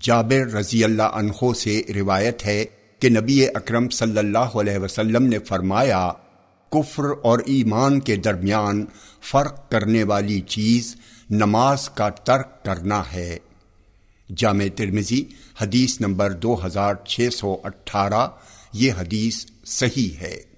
جابر رضی اللہ عنہ سے روایت ہے کہ نبی اکرم صلی اللہ علیہ وسلم نے فرمایا، کفر اور ایمان کے درمیان فرق کرنے والی چیز نماز کا ترک کرنا ہے۔ جامع ترمزی حدیث نمبر دو ہزار چھ سو اٹھارہ، یہ حدیث صحیح ہے۔